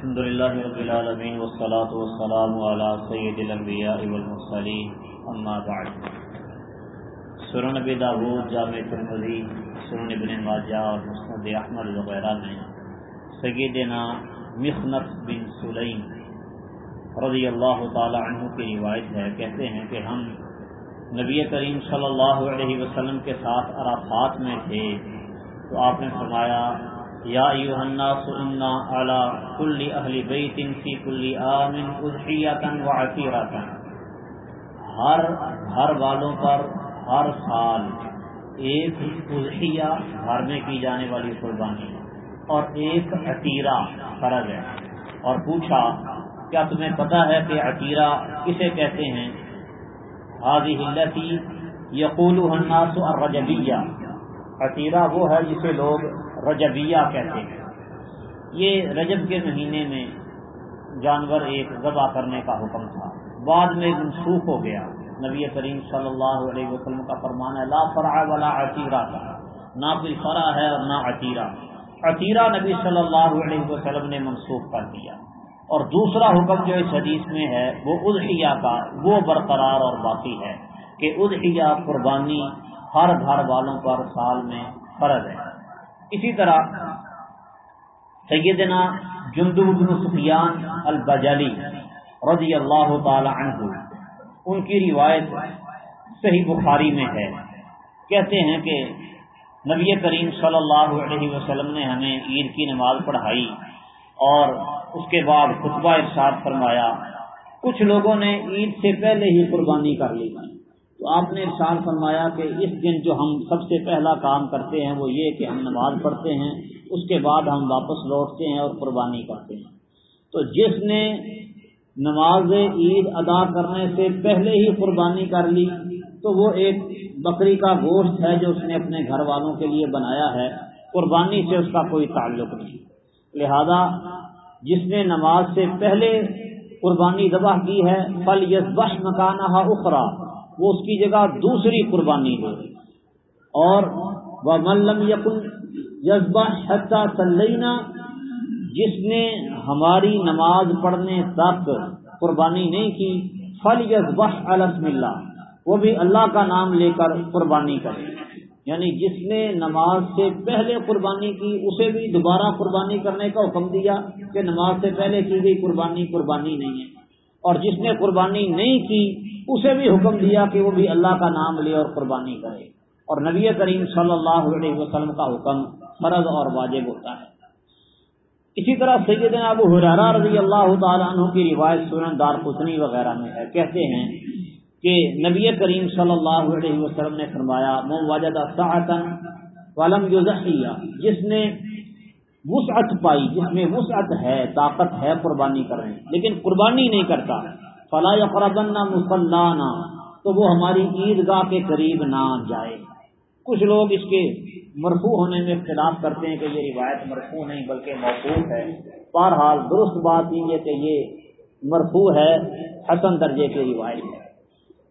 الحمد لله رب العالمين والصلاة والسلام على سيد الأنبياء والمرسلين. أما بعد. سنن نبی داود، جامع ترمذی سنن ابن ماجہ اور مسند احمد وغیرہ میں سیدنا مخنف بن سلیم رضی اللہ تعالی عنہ کی روایت ہے، کہتے ہیں کہ ہم نبی کریم صلی اللہ علیہ وسلم کے ساتھ عرفات میں تھے۔ تو آپ نے فرمایا یا ایوہ الناس انا علی کل اہل بیت فی کل آمن اضحیتا و عطیرتا ہر گھر والوں پر ہر سال ایک اضحیہ گھر میں کی جانے والی قربانی اور ایک عطیرہ فرض ہے۔ اور پوچھا، کیا تمہیں پتا ہے کہ عطیرہ کسے کہتے ہیں؟ حاضی ہلتی یقول الناس الرجبیہ عطیرہ وہ ہے جسے لوگ رجبیہ کہتے ہیں۔ یہ رجب کے مہینے میں جانور ایک ذبح کرنے کا حکم تھا۔ بعد میں منسوخ ہو گیا۔ نبی کریم صلی اللہ علیہ وسلم کا فرمان ہے، لا فرع والا عطیرہ کا۔ نہ کوئی فرع ہے اور نہ عطیرہ عطیرہ نبی صلی اللہ علیہ وسلم نے منسوخ کر دیا۔ اور دوسرا حکم جو اس حدیث میں ہے، وہ ادحیہ کا، وہ برقرار اور باقی ہے کہ ادحیہ قربانی ہر گھر والوں پر سال میں فرض ہے۔ اسی طرح سیدنا جندو بن سفیان البجلی رضی اللہ تعالی عنہ، ان کی روایت صحیح بخاری میں ہے۔ کہتے ہیں کہ نبی کریم صلی اللہ علیہ وسلم نے ہمیں عید کی نماز پڑھائی اور اس کے بعد خطبہ ارشاد فرمایا، کچھ لوگوں نے عید سے پہلے ہی قربانی کر لی۔ تو آپ نے ارشاد فرمایا کہ اس دن جو ہم سب سے پہلا کام کرتے ہیں وہ یہ کہ ہم نماز پڑھتے ہیں، اس کے بعد ہم واپس لوٹتے ہیں اور قربانی کرتے ہیں۔ تو جس نے نماز عید ادا کرنے سے پہلے ہی قربانی کر لی، تو وہ ایک بکری کا گوشت ہے جو اس نے اپنے گھر والوں کے لیے بنایا ہے۔ قربانی سے اس کا کوئی تعلق نہیں۔ لہذا جس نے نماز سے پہلے قربانی ذبح کی ہے فل یس بش مکانہ اخرا وہ اس کی جگہ دوسری قربانی دے اور وہ ملم یقن یزبہ حتہ سلینا جس نے ہماری نماز پڑھنے تک قربانی نہیں کی فل یزبہ الحمد اللہ وہ بھی اللہ کا نام لے کر قربانی کرے۔ یعنی جس نے نماز سے پہلے قربانی کی، اسے بھی دوبارہ قربانی کرنے کا حکم دیا کہ نماز سے پہلے کی گئی قربانی قربانی نہیں ہے۔ اور جس نے قربانی نہیں کی اسے بھی حکم دیا کہ وہ بھی اللہ کا نام لے اور قربانی کرے۔ اور نبی کریم صلی اللہ علیہ وسلم کا حکم فرض اور واجب ہوتا ہے۔ اسی طرح سیدنا ابو حرارہ رضی اللہ تعالیٰ عنہ کی روایت سورن دار قسنی وغیرہ میں ہے۔ کہتے ہیں کہ نبی کریم صلی اللہ علیہ وسلم نے فرمایا واجد ولم جس نے وسعت پائی، جس میں وسعت ہے، طاقت ہے قربانی کرنے۔ لیکن قربانی نہیں کرتا۔ فلاح قربن مسلانہ تو وہ ہماری عیدگاہ کے قریب نہ جائے۔ کچھ لوگ اس کے مرفوع ہونے میں اختلاف کرتے ہیں کہ یہ روایت مرفوع نہیں بلکہ موقوف ہے۔ بہرحال درست بات یہ کہ یہ مرفوع ہے، حسن درجے کی روایت ہے۔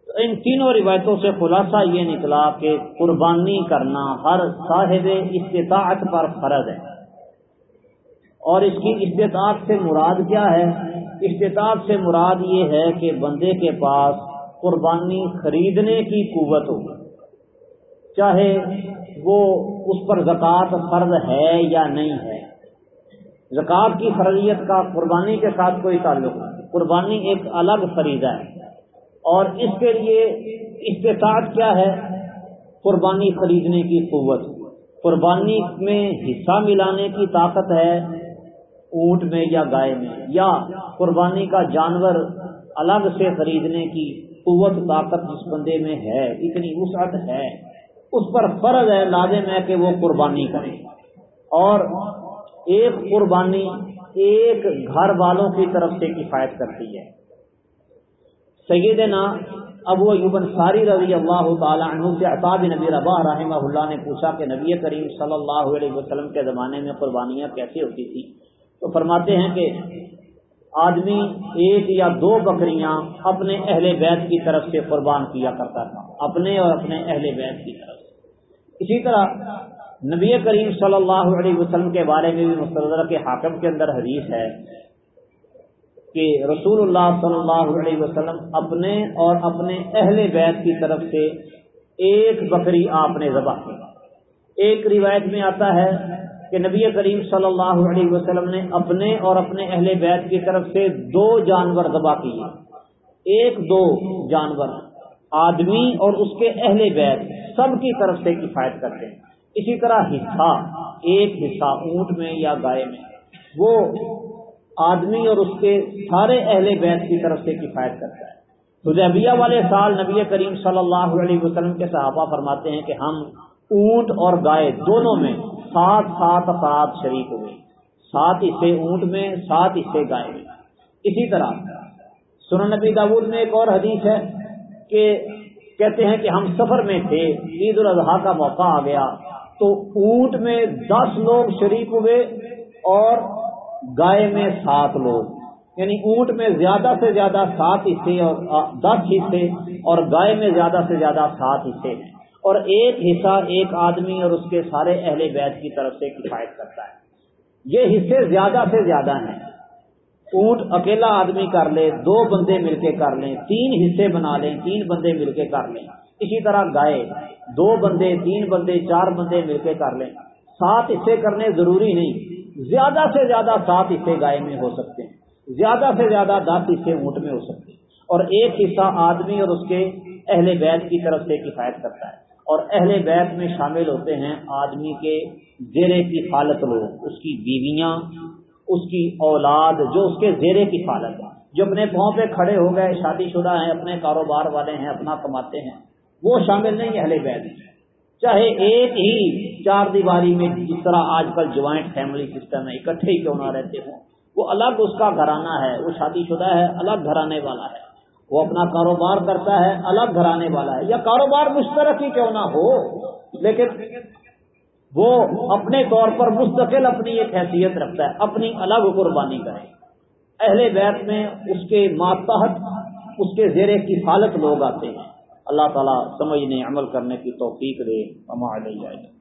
تو ان تینوں روایتوں سے خلاصہ یہ نکلا کہ قربانی کرنا ہر صاحب استطاعت پر فرض ہے۔ اور اس کی استطاعت سے مراد کیا ہے؟ استطاعت سے مراد یہ ہے کہ بندے کے پاس قربانی خریدنے کی قوت ہو۔ چاہے وہ اس پر زکوٰۃ فرض ہے یا نہیں ہے۔ زکوٰۃ کی فرضیت کا قربانی کے ساتھ کوئی تعلق نہیں۔ قربانی ایک الگ فریضہ ہے۔ اور اس کے لیے استطاعت کیا ہے؟ قربانی خریدنے کی قوت۔ قربانی میں حصہ ملانے کی طاقت ہے۔ اونٹ میں یا گائے میں، یا قربانی کا جانور الگ سے خریدنے کی قوت، طاقت جس بندے میں ہے، اتنی وسعت ہے۔ اس پر فرض ہے، لازم ہے کہ وہ قربانی کرے۔ اور ایک قربانی ایک گھر والوں کی طرف سے کفایت کرتی ہے۔ سیدنا ابو ایوبن ساری رضی اللہ تعالیٰ عنہ سے اطاب نبی ربا رحمہ اللہ نے پوچھا کہ نبی کریم صلی اللہ علیہ وسلم کے زمانے میں قربانیاں کیسی ہوتی تھی تو فرماتے ہیں کہ آدمی ایک یا دو بکریاں اپنے اہل بیت کی طرف سے قربان کیا کرتا تھا، اپنے اور اپنے اہل بیت کی طرف سے۔ اسی طرح نبی کریم صلی اللہ علیہ وسلم کے بارے میں بھی مستدر کے حاکم کے اندر حدیث ہے کہ رسول اللہ صلی اللہ علیہ وسلم اپنے اور اپنے اہل بیت کی طرف سے ایک بکری آپ نے ذبح کی۔ ایک روایت میں آتا ہے کہ نبی کریم صلی اللہ علیہ وسلم نے اپنے اور اپنے اہل بیت کی طرف سے دو جانور ذبح کیے۔ ایک دو جانور، آدمی اور اس کے اہل بیت، سب کی طرف سے کفایت کرتے ہیں۔ اسی طرح حصہ، ایک حصہ اونٹ میں یا گائے میں۔ وہ آدمی اور اس کے سارے اہل بیت کی طرف سے کفایت کرتا ہے۔ تو والے سال نبی کریم صلی اللہ علیہ وسلم کے صحابہ فرماتے ہیں کہ ہم اونٹ اور گائے دونوں میں سات سات سات شریک ہوئے۔ سات حصے اونٹ میں، سات حصے گائے میں۔ اسی طرح سنن نبی داود میں ایک اور حدیث ہے کہ کہتے ہیں کہ ہم سفر میں تھے، عید الاضحیٰ کا موقع آ گیا تو اونٹ میں دس لوگ شریک ہوئے اور گائے میں سات لوگ۔ یعنی اونٹ میں زیادہ سے زیادہ سات حصے اور دس حصے اور گائے میں زیادہ سے زیادہ سات حصے ہیں۔ اور ایک حصہ ایک آدمی اور اس کے سارے اہل بیت کی طرف سے کفایت کرتا ہے۔ یہ حصے زیادہ سے زیادہ ہیں۔ اونٹ اکیلا آدمی کر لے، دو بندے مل کے کر لیں، تین حصے بنا لیں، تین بندے مل کے کر لیں۔ اسی طرح گائے، دو بندے، تین بندے، چار بندے مل کے کر لیں۔ سات حصے کرنے ضروری نہیں۔ زیادہ سے زیادہ سات حصے گائے میں ہو سکتے ہیں۔ زیادہ سے زیادہ دس حصے اونٹ میں ہو سکتے ہیں۔ اور ایک حصہ آدمی اور اس کے اہل بیت کی طرف سے کفایت کرتا ہے۔ اور اہل بیت میں شامل ہوتے ہیں آدمی کے زیرے کی حالت لوگ اس کی بیویاں، اس کی اولاد جو اس کے زیرے کی حالت ہے۔ جو اپنے پاؤں پہ کھڑے ہو گئے، شادی شدہ ہیں، اپنے کاروبار والے ہیں، اپنا کماتے ہیں، وہ شامل نہیں اہل بیت چاہے ایک ہی چار دیواری میں جس طرح آج کل جوائنٹ فیملی سسٹم ہے، اکٹھے ہی کیوں نہ رہتے ہوں۔ وہ الگ اس کا گھرانہ ہے، وہ شادی شدہ ہے، الگ گھرانے والا ہے۔ وہ اپنا کاروبار کرتا ہے، الگ گھرانے والا ہے۔ یا کاروبار مشترک ہی کیوں نہ ہو، لیکن وہ اپنے طور پر مستقل اپنی ایک حیثیت رکھتا ہے، اپنی الگ قربانی کرے۔ اہل بیت میں اس کے ماتحت، اس کے زیر کی حالت لوگ آتے ہیں۔ اللہ تعالیٰ سمجھنے، عمل کرنے کی توفیق دے۔ ہمارے جائے